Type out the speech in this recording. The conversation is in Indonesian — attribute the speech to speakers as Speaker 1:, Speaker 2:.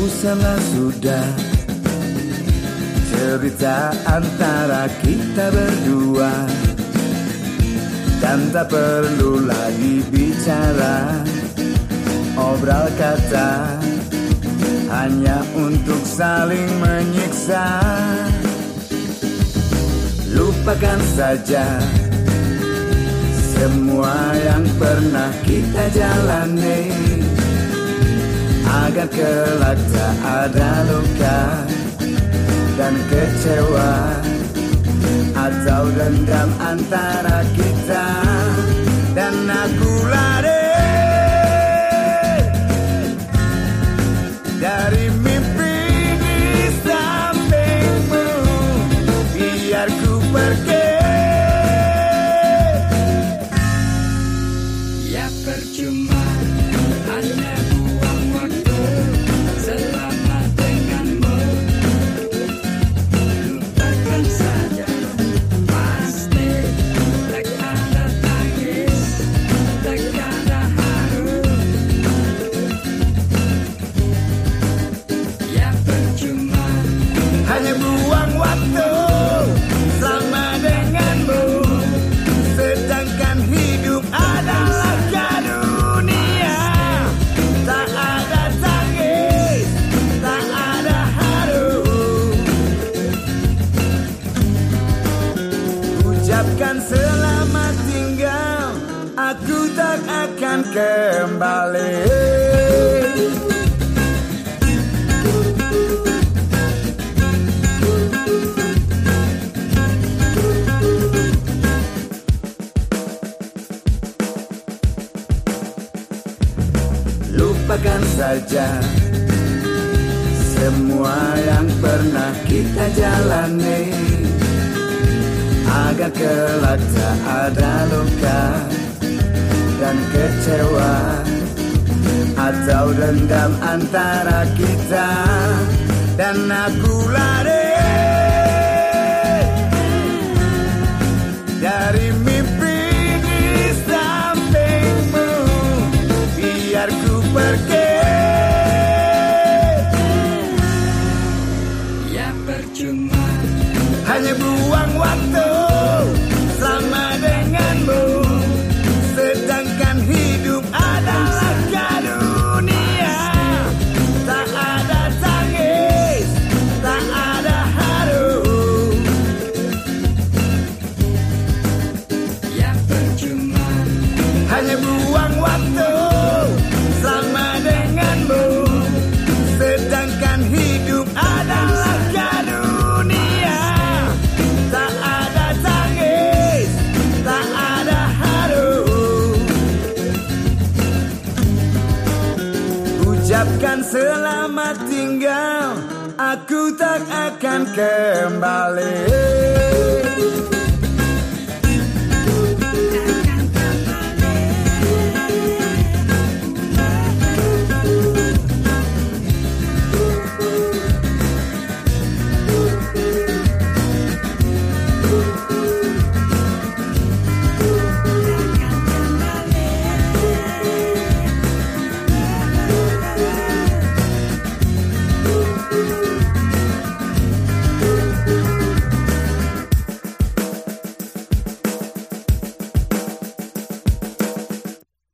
Speaker 1: bosanlah sudah. Cerita antara kita berdua. Dan tak perlu lagi bicara. Obral kata Hanya untuk saling menyiksa. Lupakan saja Semua yang pernah kita jalani Agar kelak tak ada luka dan kecewa Atau dendam antara kita Dan aku selamat tinggal Aku tak akan kembali. Lupakan saja Semua yang pernah kita jalani Agar kelak tak ada luka Dan kecewa Atau dendam antara kita Dan aku lari Dari mimpi di sampingmu. Biar ku pergi.
Speaker 2: Ya percuma.
Speaker 1: Hanya buang waktu Hanya buang waktu Selama denganmu. Sedangkan hidup adalah karunia. Tak ada tangis Tak ada haru. Ucapkan selamat tinggal. Aku tak akan kembali